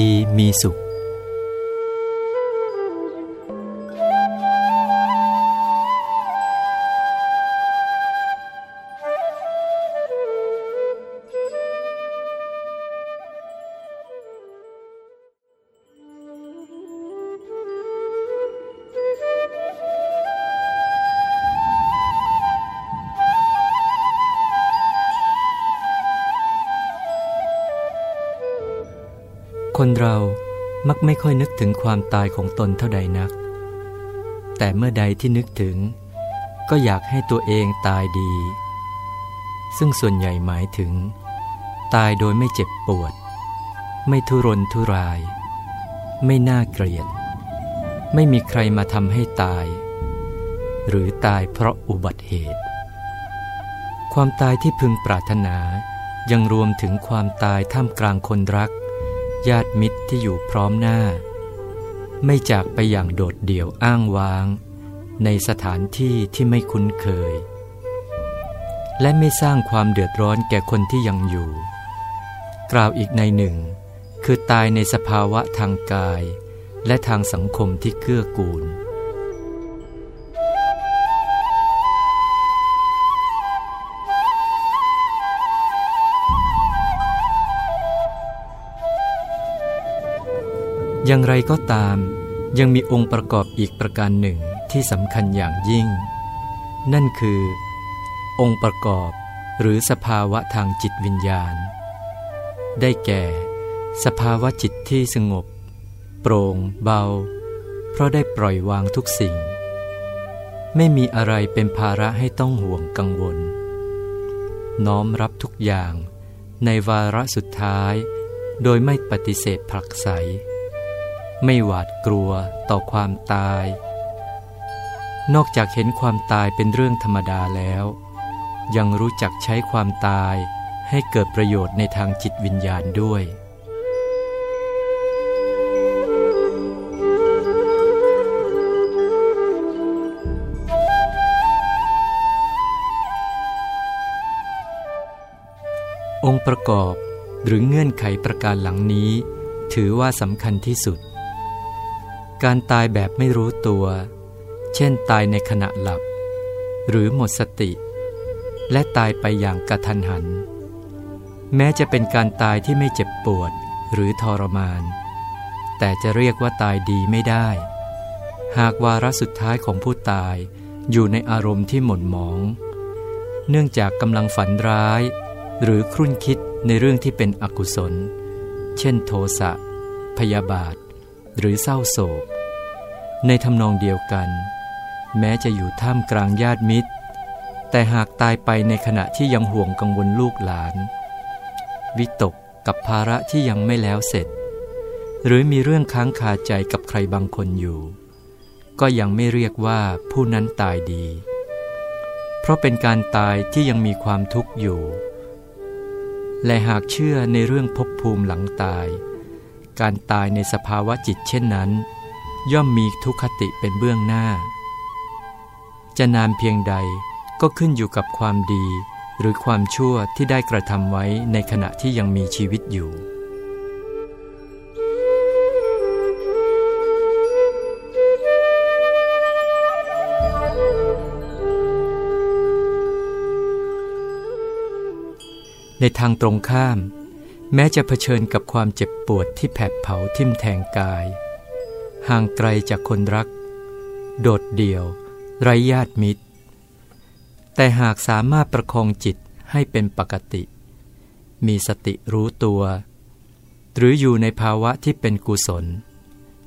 ดีมีสุข คนเรามักไม่ค่อยนึกถึงความตายของตนเท่าใดนัก แต่เมื่อใดที่นึกถึง ก็อยากให้ตัวเองตายดี ซึ่งส่วนใหญ่หมายถึง ตายโดยไม่เจ็บปวด ไม่ทุรนทุราย ไม่น่าเกลียด ไม่มีใครมาทำให้ตาย หรือตายเพราะอุบัติเหตุ ความตายที่พึงปรารถนายังรวมถึงความตายท่ามกลางคนรัก ญาติมิตรที่อยู่พร้อมหน้า ไม่จากไปอย่างโดดเดี่ยวอ้างว้าง ในสถานที่ที่ไม่คุ้นเคย และไม่สร้างความเดือดร้อนแก่คนที่ยังอยู่ กล่าวอีกในหนึ่ง คือตายในสภาวะทางกาย และทางสังคมที่เกื้อกูล อย่างไรก็ตาม ยังมีองค์ประกอบอีกประการหนึ่งที่สำคัญอย่างยิ่ง นั่นคือ องค์ประกอบหรือสภาวะทางจิตวิญญาณ ได้แก่ สภาวะจิตที่สงบ โปร่งเบา เพราะได้ปล่อยวางทุกสิ่ง ไม่มีอะไรเป็นภาระให้ต้องห่วงกังวล น้อมรับทุกอย่างในวาระสุดท้าย โดยไม่ปฏิเสธผลักไส ไม่หวาดกลัวต่อความตาย นอกจากเห็นความตายเป็นเรื่องธรรมดาแล้ว ยังรู้จักใช้ความตายให้เกิดประโยชน์ในทางจิตวิญญาณด้วยองค์ประกอบหรือเงื่อนไขประการหลังนี้ ถือว่าสำคัญที่สุด การตายแบบไม่รู้ตัว เช่นตายในขณะหลับ หรือหมดสติ และตายไปอย่างกระทันหัน แม้จะเป็นการตายที่ไม่เจ็บปวดหรือทรมาน แต่จะเรียกว่าตายดีไม่ได้ หากวาระสุดท้ายของผู้ตายอยู่ในอารมณ์ที่หม่นหมอง เนื่องจากกำลังฝันร้าย หรือครุ่นคิดในเรื่องที่เป็นอกุศล เช่นโทสะพยาบาท หรือเศร้าโศก ในทำนองเดียวกัน แม้จะอยู่ท่ามกลางญาติมิตร แต่หากตายไปในขณะที่ยังห่วงกังวลลูกหลาน วิตกกับภาระที่ยังไม่แล้วเสร็จ หรือมีเรื่องค้างคาใจกับใครบางคนอยู่ ก็ยังไม่เรียกว่าผู้นั้นตายดี เพราะเป็นการตายที่ยังมีความทุกข์อยู่ และหากเชื่อในเรื่องภพภูมิหลังตาย การตายในสภาวะจิตเช่นนั้น ย่อมมีทุกขติเป็นเบื้องหน้า จะนานเพียงใดก็ขึ้นอยู่กับความดีหรือความชั่วที่ได้กระทำไว้ในขณะที่ยังมีชีวิตอยู่ ในทางตรงข้าม แม้จะเผชิญกับความเจ็บปวดที่แผดเผาทิ่มแทงกาย ห่างไกลจากคนรัก โดดเดี่ยว ไร้ญาติมิตร แต่หากสามารถประคองจิตให้เป็นปกติ มีสติรู้ตัว หรืออยู่ในภาวะที่เป็นกุศล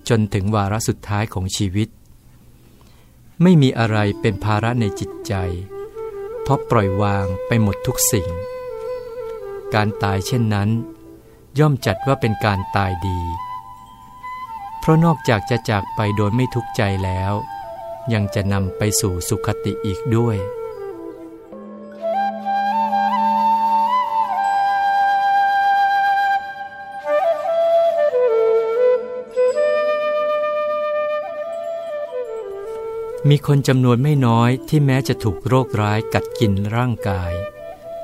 จนถึงวาระสุดท้ายของชีวิต ไม่มีอะไรเป็นภาระในจิตใจ เพราะปล่อยวางไปหมดทุกสิ่ง การตายเช่นนั้น ย่อมจัดว่าเป็นการตายดี เพราะนอกจากจะจากไปโดยไม่ทุกข์ใจแล้ว ยังจะนำไปสู่สุขติอีกด้วยมีคนจำนวนไม่น้อยที่แม้จะถูกโรคร้ายกัดกินร่างกาย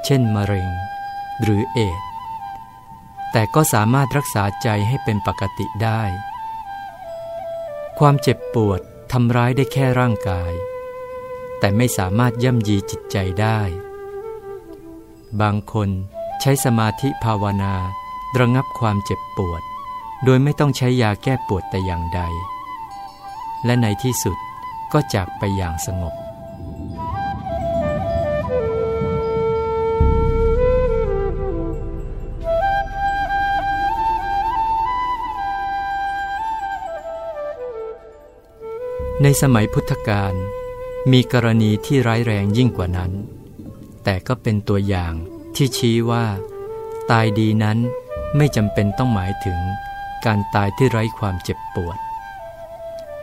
เช่นมะเร็ง หรือเอดแต่ก็สามารถรักษาใจให้เป็นปกติได้ ความเจ็บปวดทำร้ายได้แค่ร่างกาย แต่ไม่สามารถย่ำยีจิตใจได้ บางคนใช้สมาธิภาวนาระงับความเจ็บปวด โดยไม่ต้องใช้ยาแก้ปวดแต่อย่างใด และในที่สุดก็จากไปอย่างสงบ ในสมัยพุทธกาลมีกรณีที่ร้ายแรงยิ่งกว่านั้น แต่ก็เป็นตัวอย่างที่ชี้ว่า ตายดีนั้นไม่จำเป็นต้องหมายถึงการตายที่ไร้ความเจ็บปวด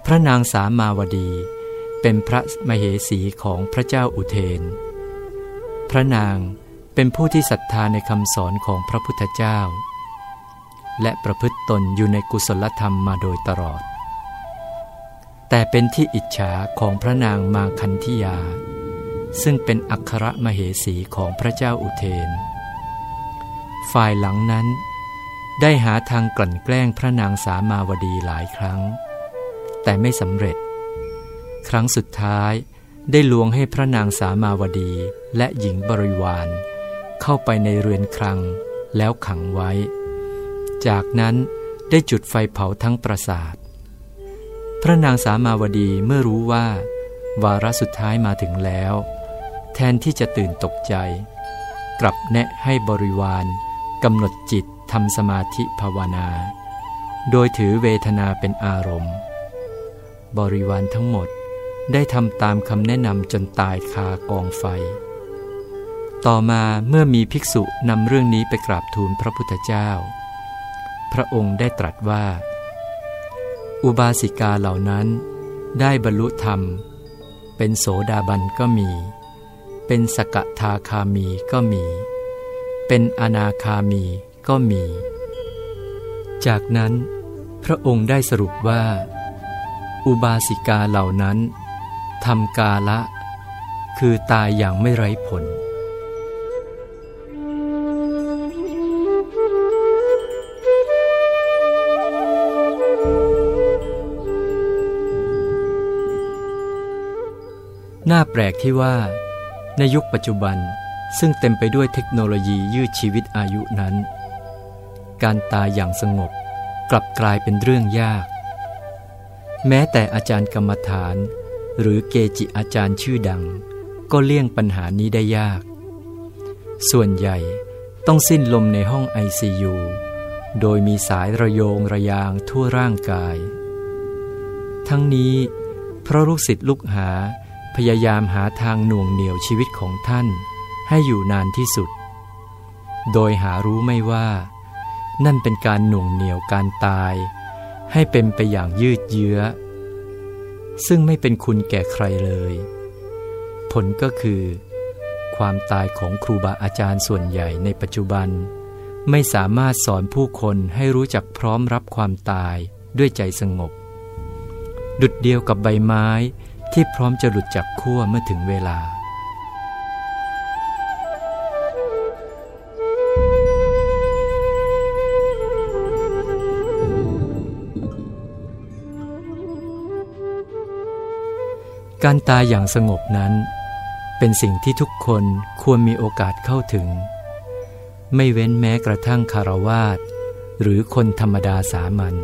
พระนางสามาวดี เป็นพระมเหสีของพระเจ้าอุเทน พระนางเป็นผู้ที่ศรัทธาในคำสอนของพระพุทธเจ้า และประพฤติตนอยู่ในกุศลธรรมมาโดยตลอด แต่เป็นที่อิจฉาของพระนางมาคันธิยา ซึ่งเป็นอัครมเหสีของพระเจ้าอุเทน ฝ่ายหลังนั้น ได้หาทางกลั่นแกล้งพระนางสามาวดีหลายครั้ง แต่ไม่สำเร็จ ครั้งสุดท้ายได้ลวงให้พระนางสามาวดีและหญิงบริวาร เข้าไปในเรือนครังแล้วขังไว้ จากนั้นได้จุดไฟเผาทั้งปราสาท พระนางสามาวดีเมื่อรู้ว่า วาระสุดท้ายมาถึงแล้ว แทนที่จะตื่นตกใจ กลับแนะให้บริวารกำหนดจิตทำสมาธิภาวนา โดยถือเวทนาเป็นอารมณ์ บริวารทั้งหมดได้ทำตามคำแนะนำจนตายคากองไฟ ต่อมาเมื่อมีภิกษุนำเรื่องนี้ไปกราบทูลพระพุทธเจ้า พระองค์ได้ตรัสว่า อุบาสิกาเหล่านั้นได้บรรลุธรรม เป็นโสดาบันก็มี เป็นสกทาคามีก็มี เป็นอนาคามีก็มี จากนั้น พระองค์ได้สรุปว่า อุบาสิกาเหล่านั้นทำกาละ คือตายอย่างไม่ไร้ผล น่าแปลกที่ว่า ในยุคปัจจุบันซึ่งเต็มไปด้วยเทคโนโลยียืดชีวิตอายุนั้น การตายอย่างสงบกลับกลายเป็นเรื่องยาก แม้แต่อาจารย์กรรมฐาน หรือเกจิอาจารย์ชื่อดัง ก็เลี่ยงปัญหานี้ได้ยาก ส่วนใหญ่ต้องสิ้นลมในห้องไอซียูโดยมีสายระโยงระยางทั่วร่างกาย ทั้งนี้เพราะลูกศิษย์ลูกหา พยายามหาทางหน่วงเหนี่ยวชีวิตของท่าน ให้อยู่นานที่สุด โดยหารู้ไม่ว่า นั่นเป็นการหน่วงเหนี่ยวการตาย ให้เป็นไปอย่างยืดเยื้อ ซึ่งไม่เป็นคุณแก่ใครเลย ผลก็คือ ความตายของครูบาอาจารย์ส่วนใหญ่ในปัจจุบัน ไม่สามารถสอนผู้คนให้รู้จักพร้อมรับความตายด้วยใจสงบ ดุดเดียวกับใบไม้ ที่พร้อมจะหลุดจากขั้วเมื่อถึงเวลา การตายอย่างสงบนั้น เป็นสิ่งที่ทุกคนควรมีโอกาสเข้าถึง ไม่เว้นแม้กระทั่งคารวาสหรือคนธรรมดาสามัญ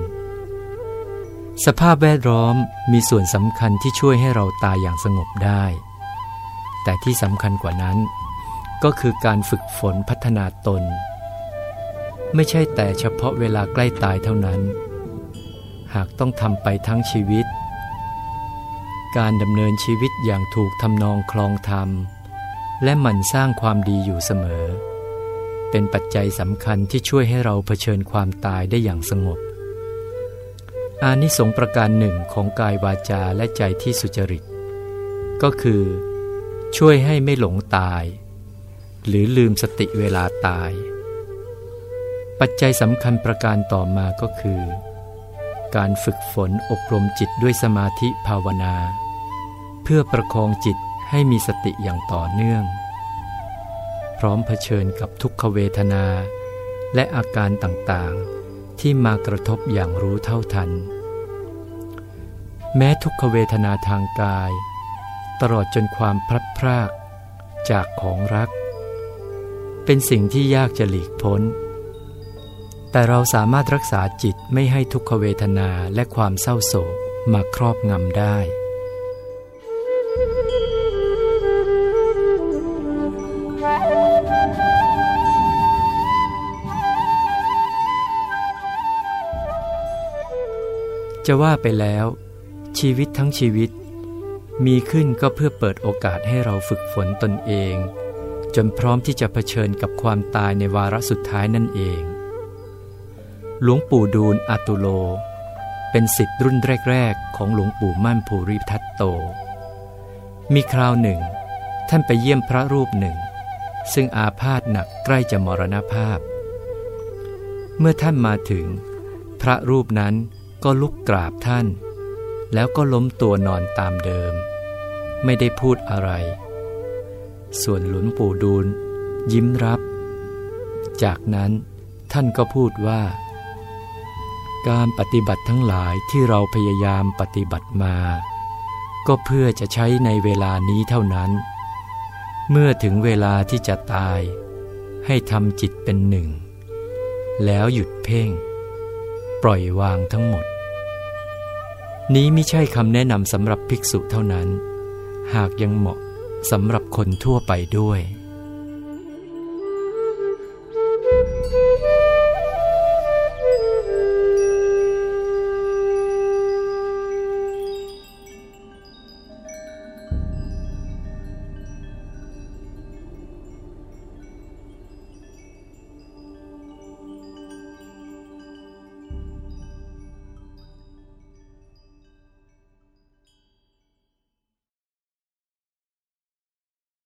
สภาพแวดล้อมมีส่วนสำคัญที่ช่วยให้เราตายอย่างสงบได้ แต่ที่สำคัญกว่านั้น ก็คือการฝึกฝนพัฒนาตน ไม่ใช่แต่เฉพาะเวลาใกล้ตายเท่านั้น หากต้องทำไปทั้งชีวิต การดำเนินชีวิตอย่างถูกทำนองคลองธรรม และหมั่นสร้างความดีอยู่เสมอ เป็นปัจจัยสำคัญที่ช่วยให้เราเผชิญความตายได้อย่างสงบ อานิสงส์ประการหนึ่งของกายวาจาและใจที่สุจริต ก็คือ ช่วยให้ไม่หลงตาย หรือลืมสติเวลาตาย ปัจจัยสำคัญประการต่อมาก็คือ การฝึกฝนอบรมจิตด้วยสมาธิภาวนา เพื่อประคองจิตให้มีสติอย่างต่อเนื่อง พร้อมเผชิญกับทุกขเวทนาและอาการต่างๆ ที่มากระทบอย่างรู้เท่าทัน แม้ทุกขเวทนาทางกาย ตลอดจนความพลัดพรากจากของรัก เป็นสิ่งที่ยากจะหลีกพ้น แต่เราสามารถรักษาจิตไม่ให้ทุกขเวทนาและความเศร้าโศกมาครอบงำได้ จะว่าไปแล้ว ชีวิตทั้งชีวิต มีขึ้นก็เพื่อเปิดโอกาสให้เราฝึกฝนตนเอง จนพร้อมที่จะเผชิญกับความตายในวาระสุดท้ายนั่นเอง หลวงปู่ดูลอาตุโล เป็นสิทธิ์รุ่นแรก ๆ ของหลวงปู่มั่นภูริทัตโต มีคราวหนึ่ง ท่านไปเยี่ยมพระรูปหนึ่ง ซึ่งอาพาธหนักใกล้จะมรณภาพ เมื่อท่านมาถึง พระรูปนั้น ก็ลุกกราบท่าน แล้วก็ล้มตัวนอนตามเดิม ไม่ได้พูดอะไร ส่วนหลุนปู่ดูล ยิ้มรับ จากนั้นท่านก็พูดว่า การปฏิบัติทั้งหลายที่เราพยายามปฏิบัติมา ก็เพื่อจะใช้ในเวลานี้เท่านั้น เมื่อถึงเวลาที่จะตาย ให้ทำจิตเป็นหนึ่ง แล้วหยุดเพ่ง ปล่อยวางทั้งหมด นี้ไม่ใช่คำแนะนำสำหรับภิกษุเท่านั้น หากยังเหมาะสำหรับคนทั่วไปด้วย